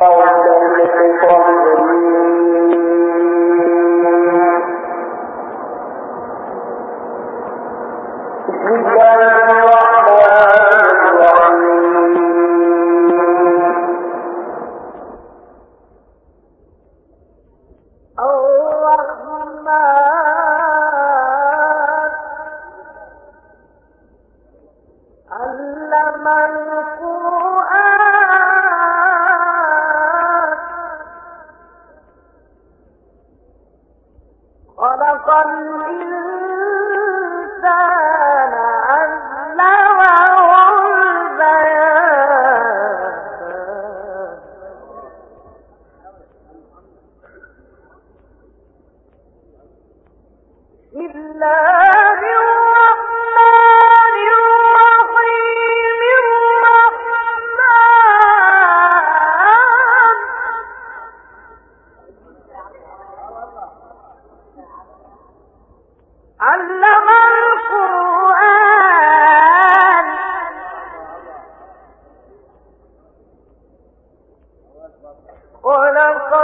قولا كريما ف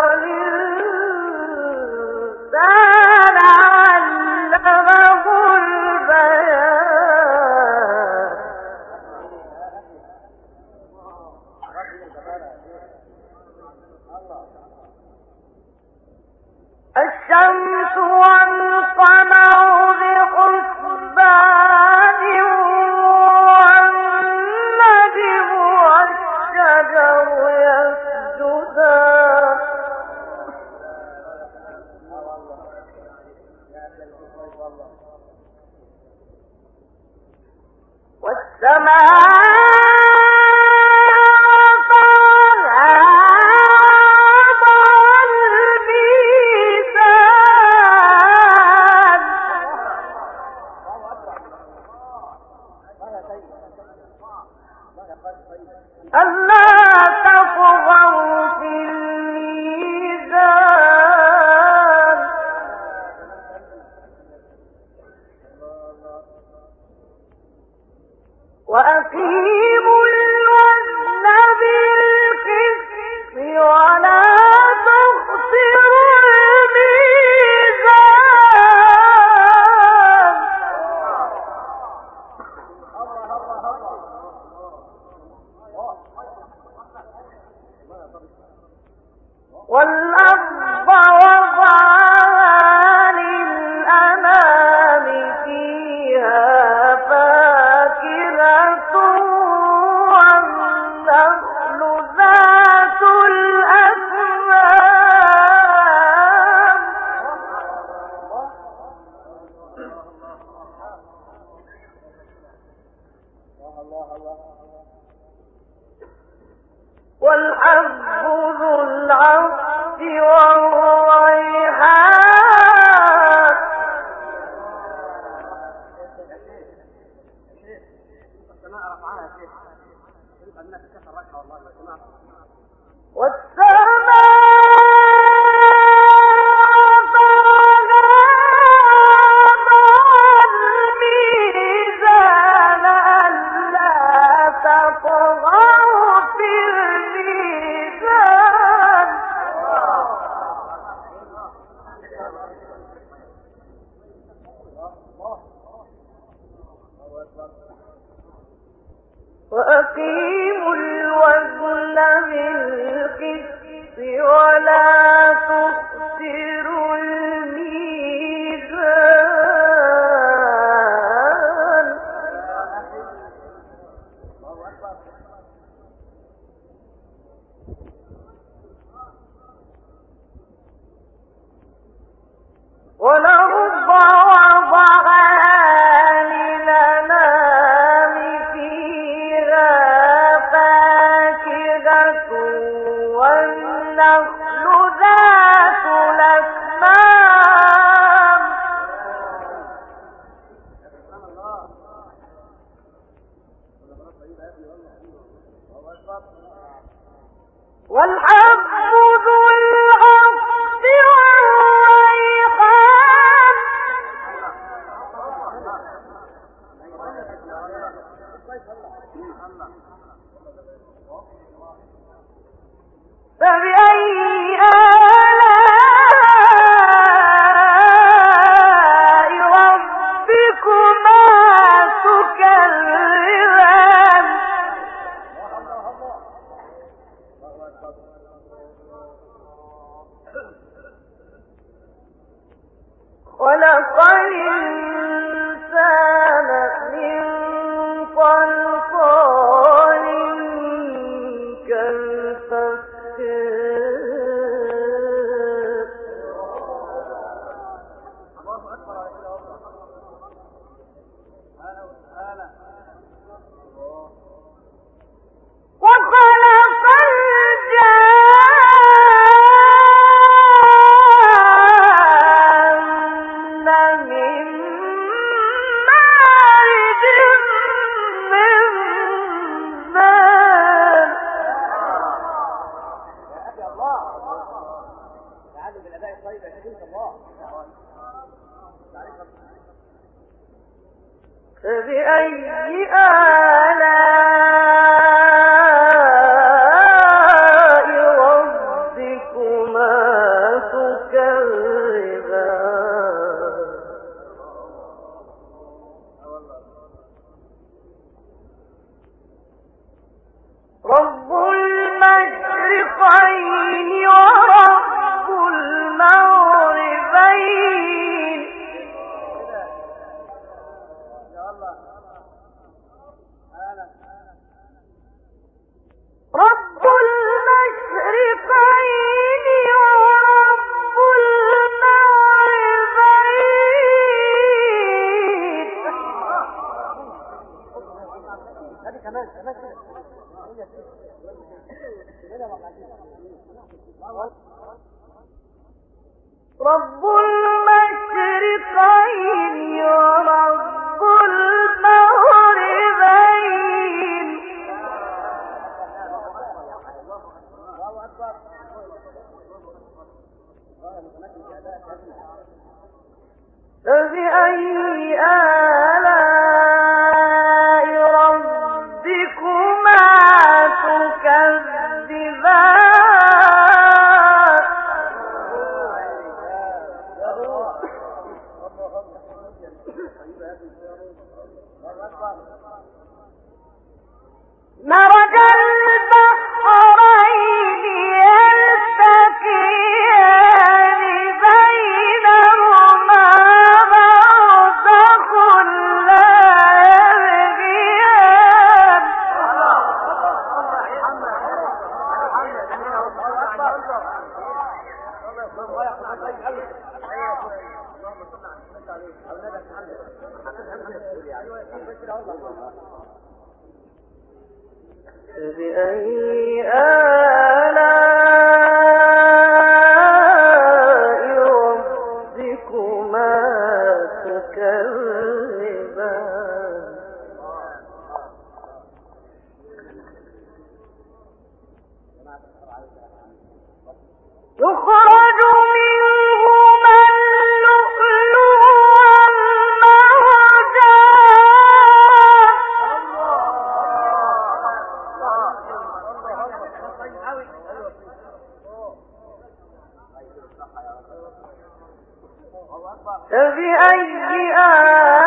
Now I got فبأي آلاء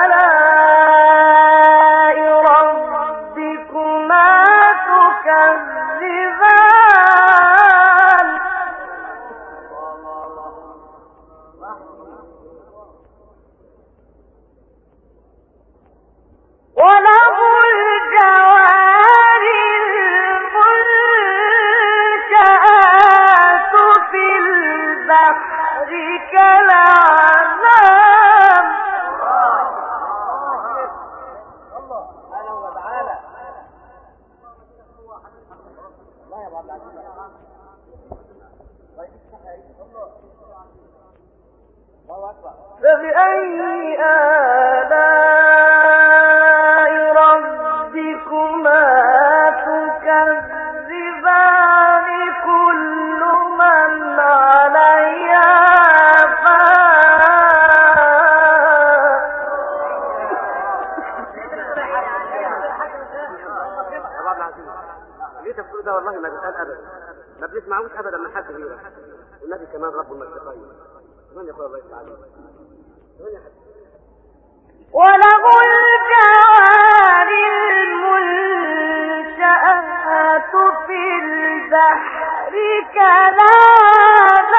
انت بتقول ده والله ما بيسأل ابدا. ما بيسمعوش ابدا من حد غيره. والنبي كمان رب المشرقين من يقول الله يفتح عليك وله الجوار المنشآت في البحر كالعذاب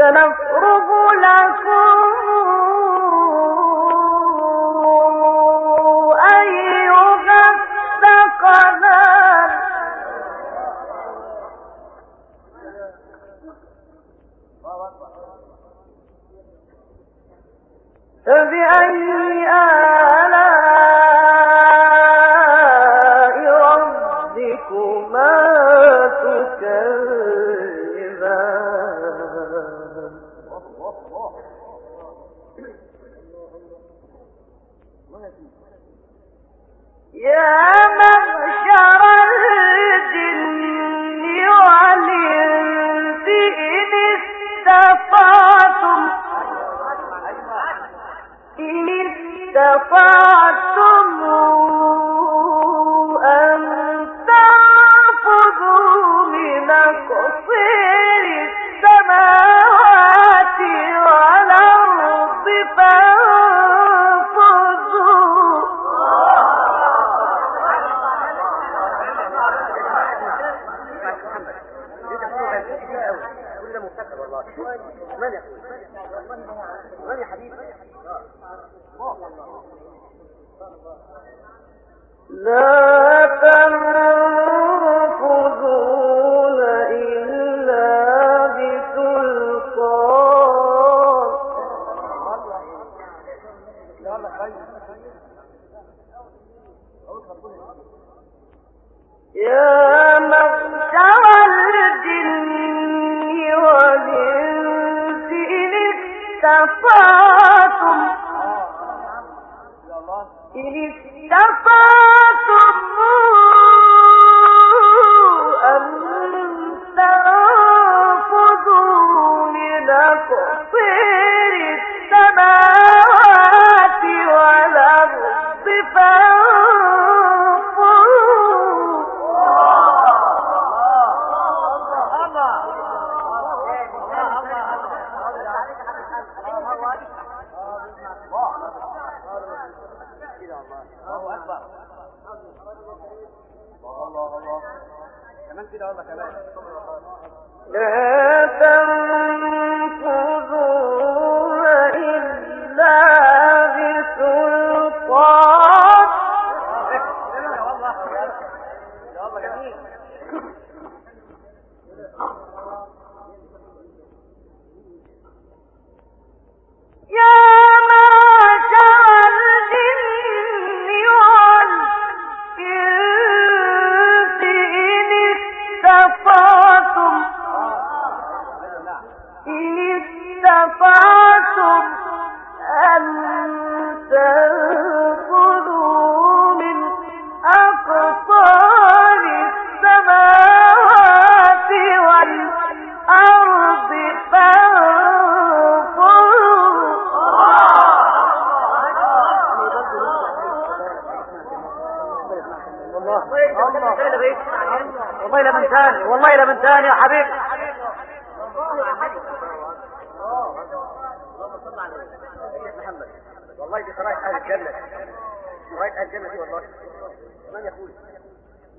سنفرغ لكم من يقول من يا لا تم كمان كده والله كمان. لا تنظر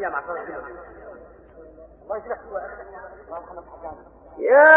يا معصر الله يجزاك يا أخي يا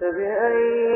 فبأي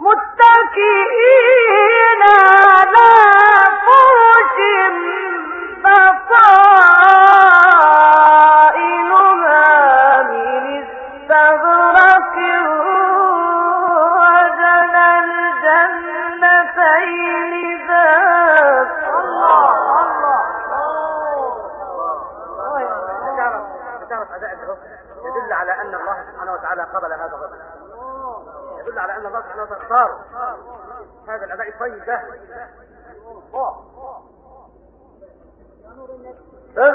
متقی 嗯。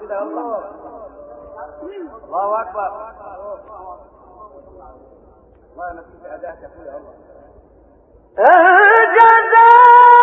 كده يلا الله أكبر. والله ما فيش أداة تقول يلا الجزاء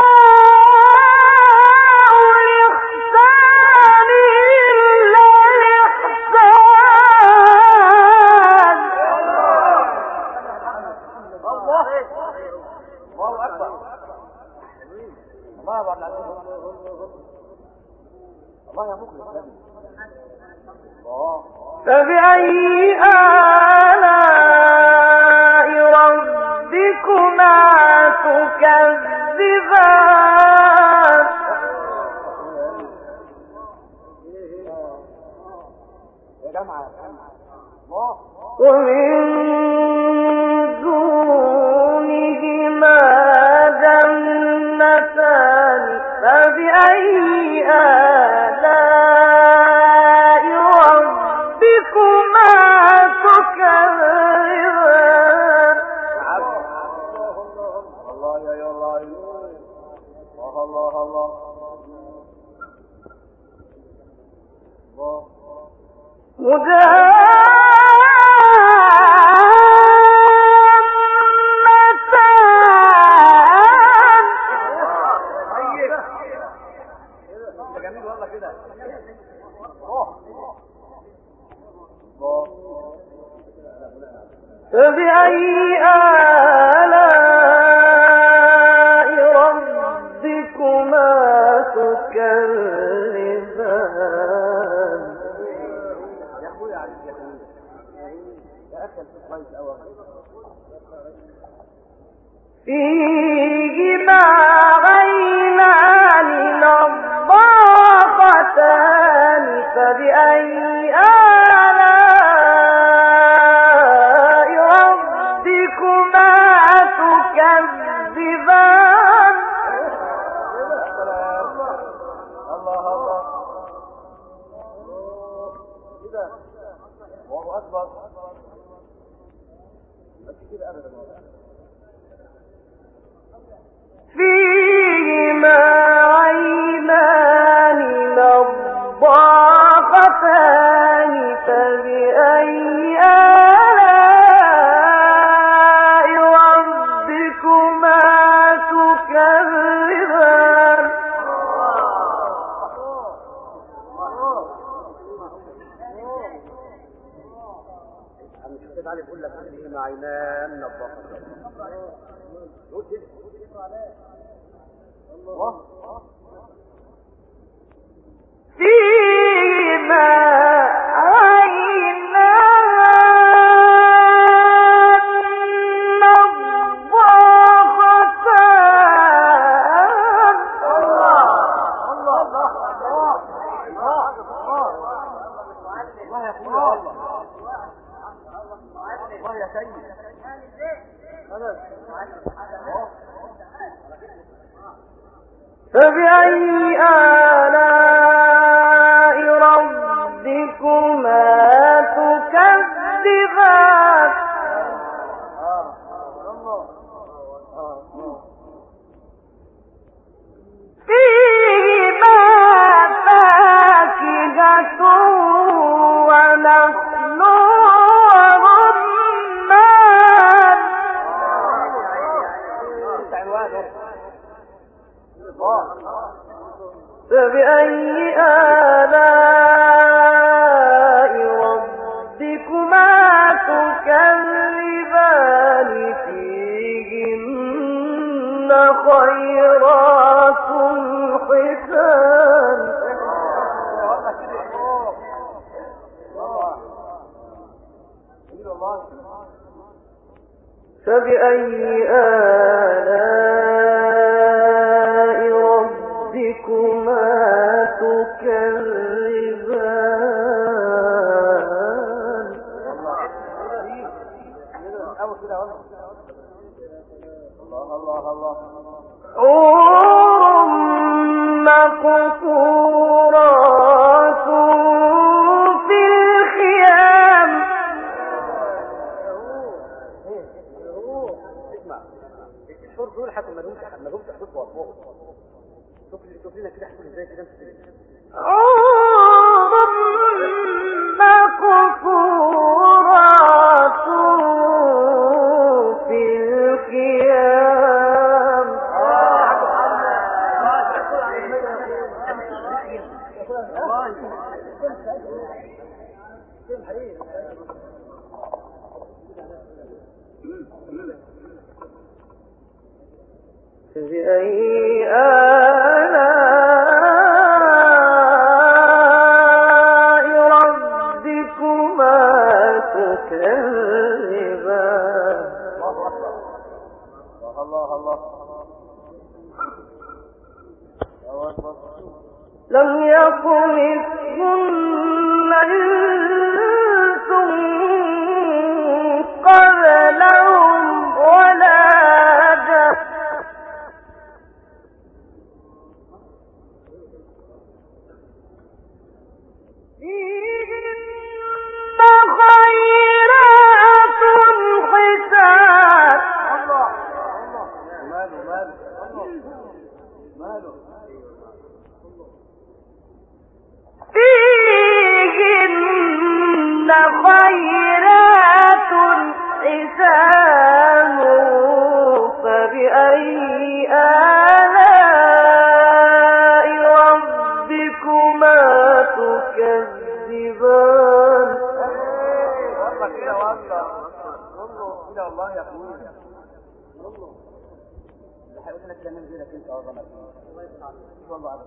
كذا ابدا. اسمع الحر دول حتى ما لهمش ما لهمش حدود وقوه شوف شوف لنا كده احكوا إزاي كده ما السلم. والله أعلم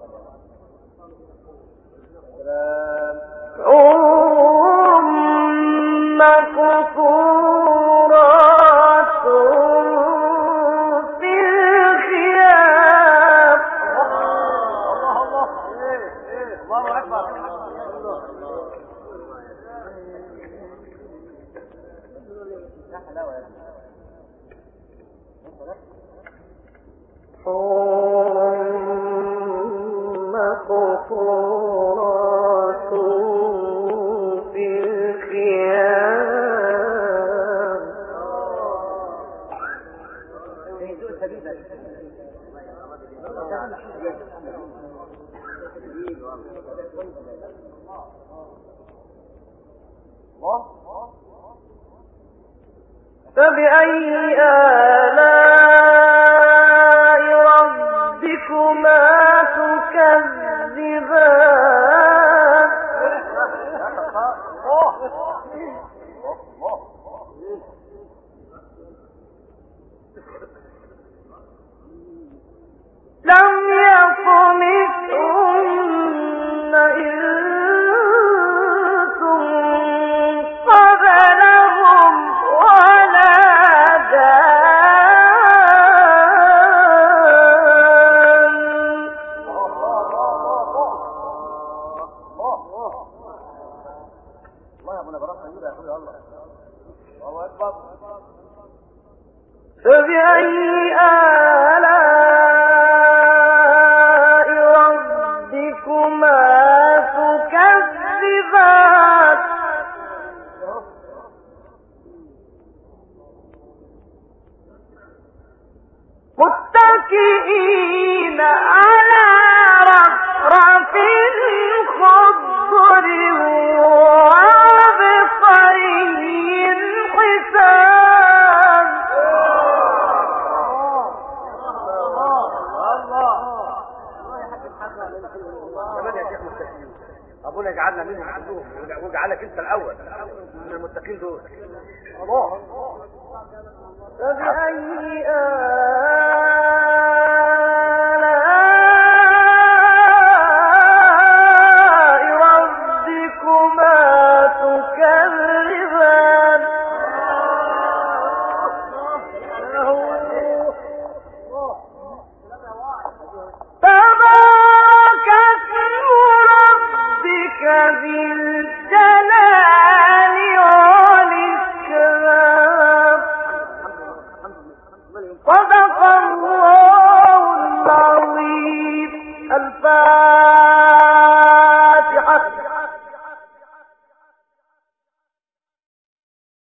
فبأي آه لعلك انت الأول. من المتقين دول. الله. فبأي